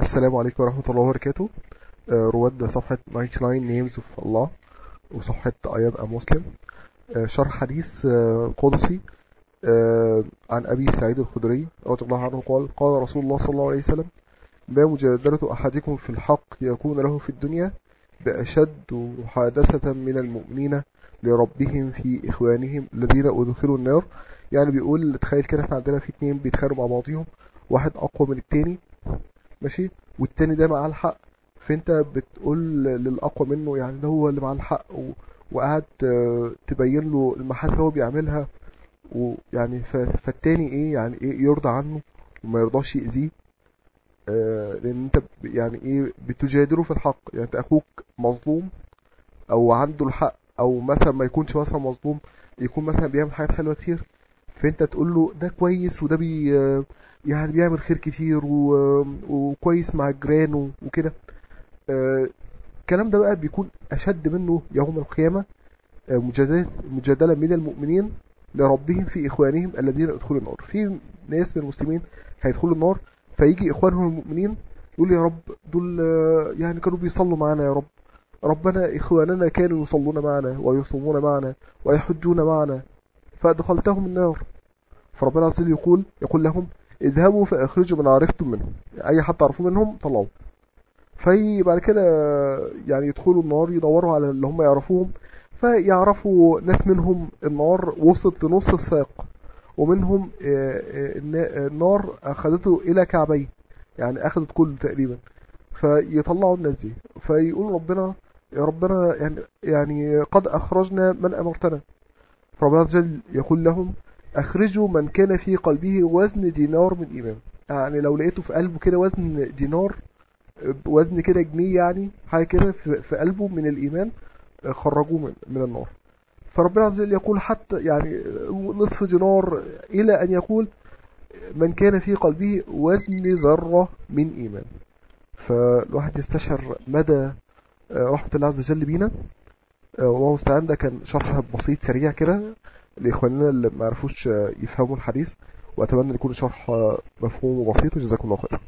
السلام عليكم ورحمة الله وبركاته. آه، رواد صفحة 99 Names of Allah وصفحة I am a Muslim. آه، شرح حديث آه، قدسي عن أبي سعيد الخدري رضي الله عنه قال قال رسول الله صلى الله عليه وسلم ما مجادلة أحدكم في الحق يكون له في الدنيا بأشد محادثة من المؤمنين لربهم في إخوانهم الذين أدخلوا النار. يعني بيقول تخيل كده إحنا عندنا في اتنين بيتخانقوا مع بعضهم واحد أقوى من التاني. ماشي؟ والتاني ده معاه الحق. فانت بتقول للأقوى منه يعني ده هو اللي معاه الحق و... وقاعد آه، تبين له المحاسن اللي هو بيعملها ويعني ف... فالتاني إيه يعني إيه يرضى عنه وما يرضاش يأذيه؟ آه، لأن انت يعني إيه بتجادله في الحق. يعني انت أخوك مظلوم أو عنده الحق أو مثلا ما يكونش مثلا مظلوم يكون مثلا بيعمل حاجات حلوة كتير فأنت تقول له ده كويس وده بي يعني بيعمل خير كتير و... وكويس مع الجيران وكده. آه، الكلام ده بقى بيكون أشد منه يوم القيامة آه، مجادلة من المؤمنين لربهم في إخوانهم الذين يدخلوا النار. في ناس من المسلمين هيدخلوا النار فيجي إخوانهم المؤمنين يقول يا رب دول آه، يعني كانوا بيصلوا معنا يا رب. ربنا إخواننا كانوا يصلون معنا ويصومون معنا ويحجون معنا. فأدخلتهم النار. فربنا عز وجل يقول يقول لهم اذهبوا فأخرجوا من عرفتم منهم. أي حد تعرفوه منهم طلعوه في بعد كده يعني يدخلوا النار يدوروا على اللي هم يعرفوهم. فيعرفوا ناس منهم النار وصلت لنص الساق. ومنهم آه، آه، النا- النار أخذته إلى كعبيه يعني أخذت كله تقريبا. فيطلعوا الناس دي. فيقول ربنا يا ربنا يعني يعني قد أخرجنا من أمرتنا. فربنا عز وجل يقول لهم أخرجوا من كان في قلبه وزن دينار من إيمان. يعني لو لقيته في قلبه كده وزن دينار وزن كده جنيه يعني حاجة كده في قلبه من الإيمان خرجوه من النار. فربنا عز وجل يقول حتى يعني نصف دينار إلى أن يقول من كان في قلبه وزن ذرة من إيمان. فالواحد يستشعر مدى رحمة الله عز وجل بينا. والله المستعان ده كان شرح بسيط سريع كده لإخواننا اللي ما عرفوش يفهموا الحديث وأتمنى يكون شرح مفهوم وبسيط وجزاكم الله خير